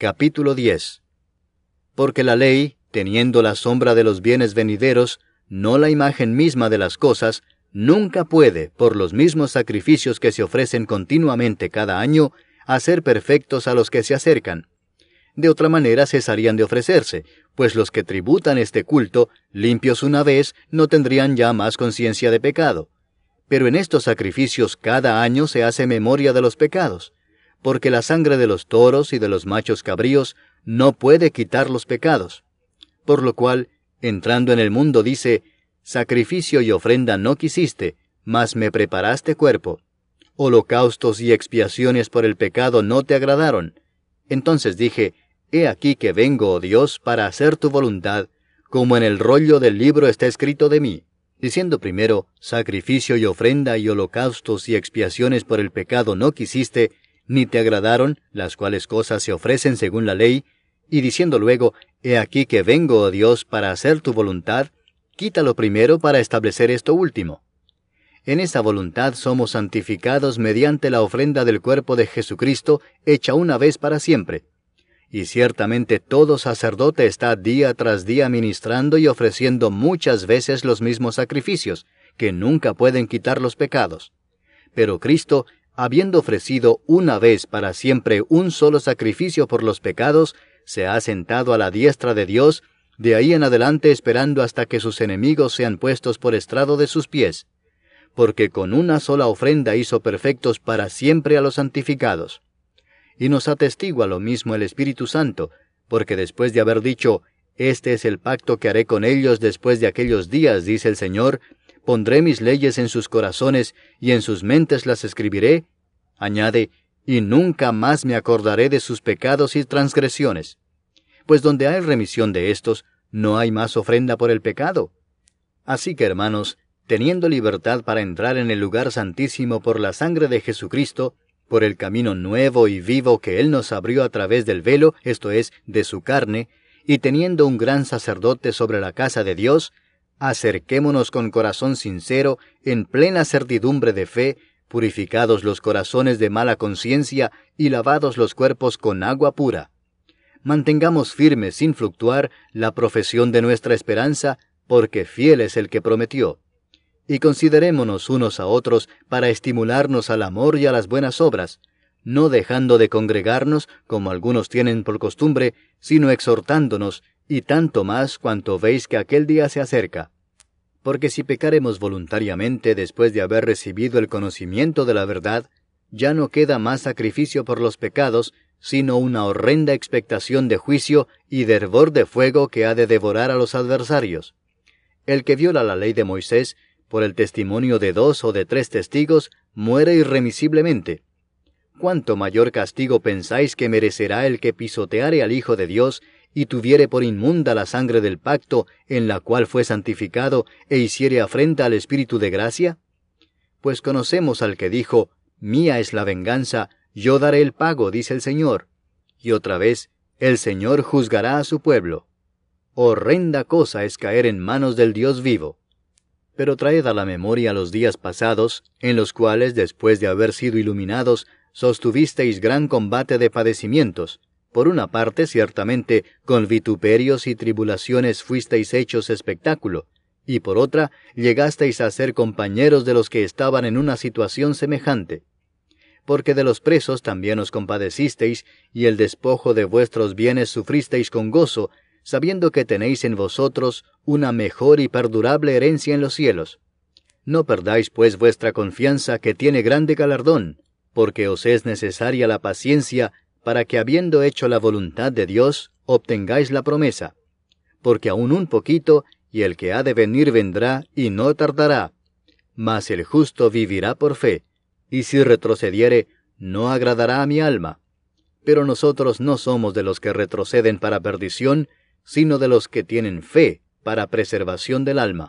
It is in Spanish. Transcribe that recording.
Capítulo 10 Porque la ley, teniendo la sombra de los bienes venideros, no la imagen misma de las cosas, nunca puede, por los mismos sacrificios que se ofrecen continuamente cada año, hacer perfectos a los que se acercan. De otra manera cesarían de ofrecerse, pues los que tributan este culto, limpios una vez, no tendrían ya más conciencia de pecado. Pero en estos sacrificios cada año se hace memoria de los pecados, porque la sangre de los toros y de los machos cabríos no puede quitar los pecados. Por lo cual, entrando en el mundo, dice, Sacrificio y ofrenda no quisiste, mas me preparaste cuerpo. Holocaustos y expiaciones por el pecado no te agradaron. Entonces dije, He aquí que vengo, oh Dios, para hacer tu voluntad, como en el rollo del libro está escrito de mí diciendo primero, sacrificio y ofrenda y holocaustos y expiaciones por el pecado no quisiste, ni te agradaron, las cuales cosas se ofrecen según la ley, y diciendo luego, He aquí que vengo, oh Dios, para hacer tu voluntad, quítalo primero para establecer esto último. En esa voluntad somos santificados mediante la ofrenda del cuerpo de Jesucristo, hecha una vez para siempre y ciertamente todo sacerdote está día tras día ministrando y ofreciendo muchas veces los mismos sacrificios, que nunca pueden quitar los pecados. Pero Cristo, habiendo ofrecido una vez para siempre un solo sacrificio por los pecados, se ha sentado a la diestra de Dios, de ahí en adelante esperando hasta que sus enemigos sean puestos por estrado de sus pies, porque con una sola ofrenda hizo perfectos para siempre a los santificados. Y nos atestigua lo mismo el Espíritu Santo, porque después de haber dicho, Este es el pacto que haré con ellos después de aquellos días, dice el Señor, pondré mis leyes en sus corazones y en sus mentes las escribiré, añade, y nunca más me acordaré de sus pecados y transgresiones. Pues donde hay remisión de estos, no hay más ofrenda por el pecado. Así que, hermanos, teniendo libertad para entrar en el lugar santísimo por la sangre de Jesucristo, por el camino nuevo y vivo que Él nos abrió a través del velo, esto es, de su carne, y teniendo un gran sacerdote sobre la casa de Dios, acerquémonos con corazón sincero, en plena certidumbre de fe, purificados los corazones de mala conciencia y lavados los cuerpos con agua pura. Mantengamos firme sin fluctuar la profesión de nuestra esperanza, porque fiel es el que prometió y considerémonos unos a otros para estimularnos al amor y a las buenas obras, no dejando de congregarnos, como algunos tienen por costumbre, sino exhortándonos, y tanto más cuanto veis que aquel día se acerca. Porque si pecaremos voluntariamente después de haber recibido el conocimiento de la verdad, ya no queda más sacrificio por los pecados, sino una horrenda expectación de juicio y de hervor de fuego que ha de devorar a los adversarios. El que viola la ley de Moisés por el testimonio de dos o de tres testigos, muere irremisiblemente. ¿Cuánto mayor castigo pensáis que merecerá el que pisoteare al Hijo de Dios y tuviere por inmunda la sangre del pacto en la cual fue santificado e hiciere afrenta al Espíritu de gracia? Pues conocemos al que dijo, Mía es la venganza, yo daré el pago, dice el Señor. Y otra vez, el Señor juzgará a su pueblo. Horrenda cosa es caer en manos del Dios vivo pero traed a la memoria los días pasados, en los cuales, después de haber sido iluminados, sostuvisteis gran combate de padecimientos. Por una parte, ciertamente, con vituperios y tribulaciones fuisteis hechos espectáculo, y por otra, llegasteis a ser compañeros de los que estaban en una situación semejante. Porque de los presos también os compadecisteis, y el despojo de vuestros bienes sufristeis con gozo, sabiendo que tenéis en vosotros una mejor y perdurable herencia en los cielos. No perdáis pues vuestra confianza que tiene grande galardón, porque os es necesaria la paciencia para que habiendo hecho la voluntad de Dios, obtengáis la promesa. Porque aún un poquito, y el que ha de venir vendrá, y no tardará. Mas el justo vivirá por fe, y si retrocediere, no agradará a mi alma. Pero nosotros no somos de los que retroceden para perdición, sino de los que tienen fe para preservación del alma.